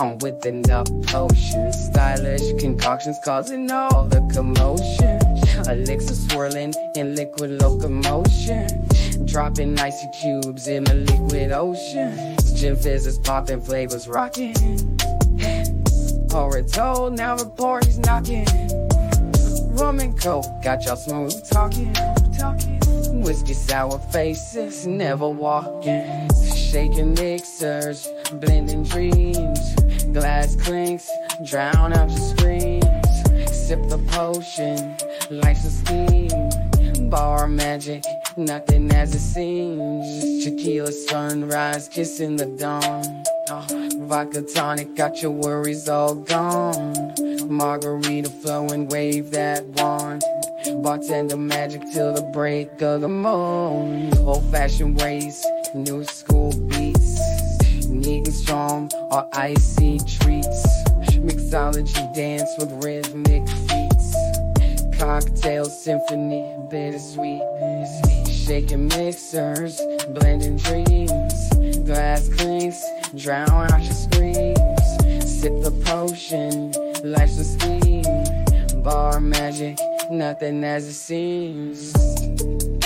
I'm whipping up potions, stylish concoctions causing all the commotion. Elixir swirling in liquid locomotion. Dropping icy cubes in the liquid ocean. Gin fizzes popping, flavors rocking. Horror told, now report he's knocking. Rum and coke, got y'all smooth talking. talking. Whiskey sour faces, never walking. Shaking mixers, blending dreams. Glass clinks, drown out your screams. Sip the potion, life's a steam. Bar magic, nothing as it seems. Tequila sunrise, kissing the dawn. Oh, vodka tonic, got your worries all gone. Margarita flowing, wave that wand. Bartender magic till the break of the moon. Old fashioned ways, new school beats. Or icy treats. Mixology dance with rhythmic beats. Cocktail symphony, bittersweet. Shaking mixers, blending dreams. Glass clinks, drown out your screams. Sip the potion, life's a scheme. Bar magic, nothing as it seems.